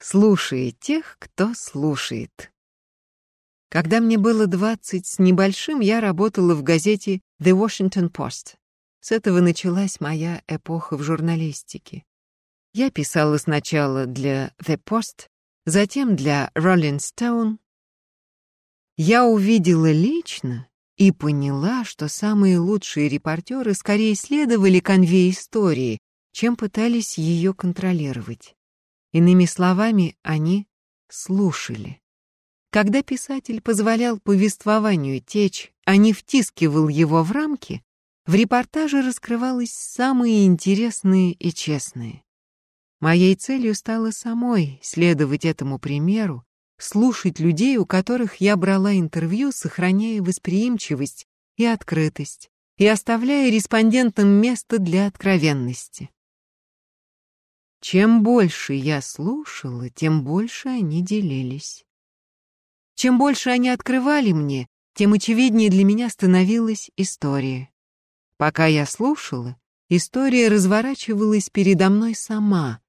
слушает тех, кто слушает. Когда мне было двадцать с небольшим, я работала в газете The Washington Post. С этого началась моя эпоха в журналистике. Я писала сначала для The Post, затем для Rolling Stone. Я увидела лично и поняла, что самые лучшие репортеры скорее следовали конве истории, чем пытались ее контролировать. Иными словами, они слушали. Когда писатель позволял повествованию течь, а не втискивал его в рамки, в репортаже раскрывалось самые интересные и честные. Моей целью стало самой следовать этому примеру, слушать людей, у которых я брала интервью, сохраняя восприимчивость и открытость, и оставляя респондентам место для откровенности. Чем больше я слушала, тем больше они делились. Чем больше они открывали мне, тем очевиднее для меня становилась история. Пока я слушала, история разворачивалась передо мной сама,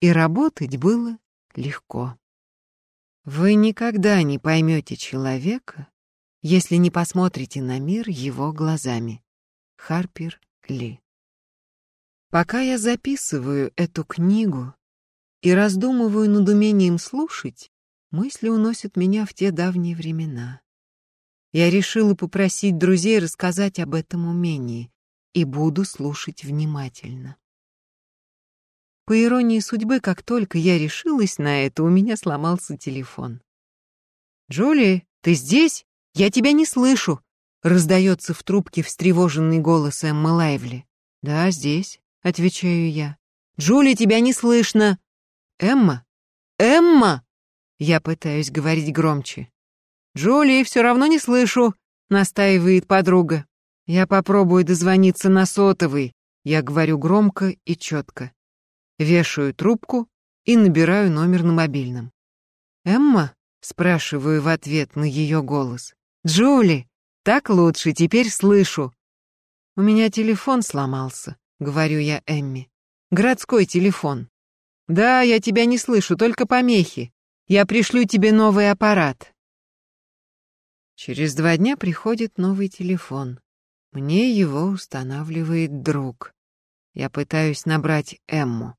и работать было легко. Вы никогда не поймете человека, если не посмотрите на мир его глазами. Харпер Ли Пока я записываю эту книгу и раздумываю над умением слушать, мысли уносят меня в те давние времена. Я решила попросить друзей рассказать об этом умении и буду слушать внимательно. По иронии судьбы, как только я решилась на это, у меня сломался телефон. «Джули, ты здесь? Я тебя не слышу!» — раздается в трубке встревоженный голос Эммы Лайвли. «Да, здесь. — отвечаю я. «Джули, тебя не слышно!» «Эмма? Эмма!» Я пытаюсь говорить громче. «Джули, все равно не слышу!» — настаивает подруга. «Я попробую дозвониться на сотовый», — я говорю громко и четко. Вешаю трубку и набираю номер на мобильном. «Эмма?» — спрашиваю в ответ на ее голос. «Джули, так лучше, теперь слышу». У меня телефон сломался. — говорю я Эмми. «Городской телефон». «Да, я тебя не слышу, только помехи. Я пришлю тебе новый аппарат». Через два дня приходит новый телефон. Мне его устанавливает друг. Я пытаюсь набрать Эмму.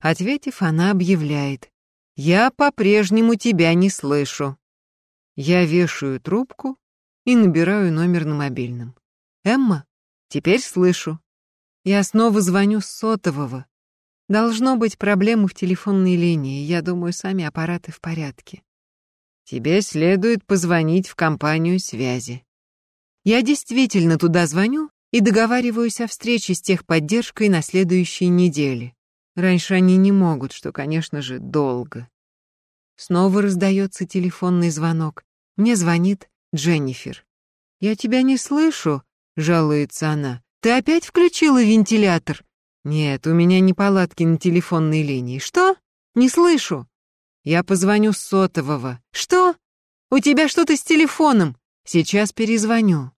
Ответив, она объявляет. «Я по-прежнему тебя не слышу». Я вешаю трубку и набираю номер на мобильном. «Эмма, теперь слышу. Я снова звоню с сотового. Должно быть проблема в телефонной линии. Я думаю, сами аппараты в порядке. Тебе следует позвонить в компанию связи. Я действительно туда звоню и договариваюсь о встрече с техподдержкой на следующей неделе. Раньше они не могут, что, конечно же, долго. Снова раздается телефонный звонок. Мне звонит Дженнифер. «Я тебя не слышу», — жалуется она. Ты опять включила вентилятор? Нет, у меня не палатки на телефонной линии. Что? Не слышу. Я позвоню с сотового. Что? У тебя что-то с телефоном? Сейчас перезвоню.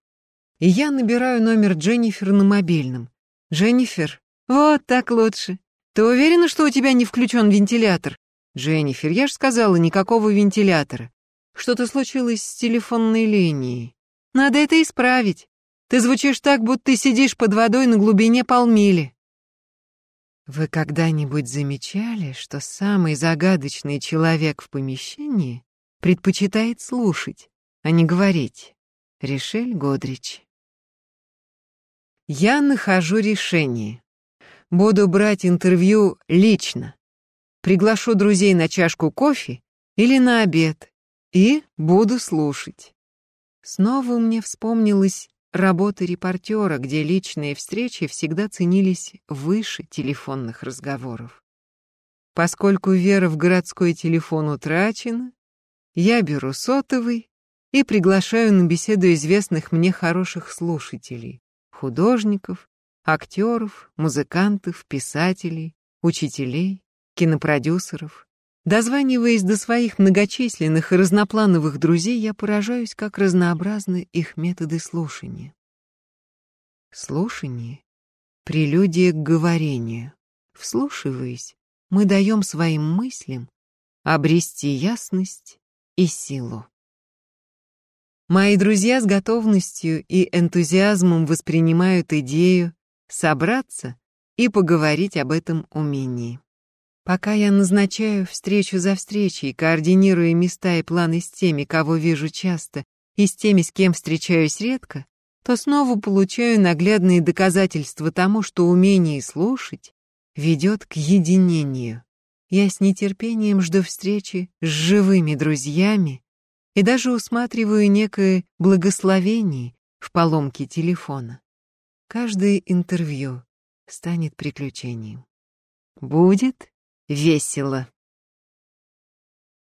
И я набираю номер Дженнифер на мобильном. Дженнифер, вот так лучше. Ты уверена, что у тебя не включен вентилятор? Дженнифер, я же сказала, никакого вентилятора. Что-то случилось с телефонной линией. Надо это исправить. Ты звучишь так, будто ты сидишь под водой на глубине полмили. Вы когда-нибудь замечали, что самый загадочный человек в помещении предпочитает слушать, а не говорить? Ришель Годрич. Я нахожу решение. Буду брать интервью лично. Приглашу друзей на чашку кофе или на обед и буду слушать. Снова мне вспомнилось работы репортера, где личные встречи всегда ценились выше телефонных разговоров. Поскольку вера в городской телефон утрачена, я беру сотовый и приглашаю на беседу известных мне хороших слушателей, художников, актеров, музыкантов, писателей, учителей, кинопродюсеров, Дозваниваясь до своих многочисленных и разноплановых друзей, я поражаюсь, как разнообразны их методы слушания. Слушание — прелюдия к говорению. Вслушиваясь, мы даем своим мыслям обрести ясность и силу. Мои друзья с готовностью и энтузиазмом воспринимают идею собраться и поговорить об этом умении. Пока я назначаю встречу за встречей, координируя места и планы с теми, кого вижу часто, и с теми, с кем встречаюсь редко, то снова получаю наглядные доказательства тому, что умение слушать ведет к единению. Я с нетерпением жду встречи с живыми друзьями и даже усматриваю некое благословение в поломке телефона. Каждое интервью станет приключением. Будет весело.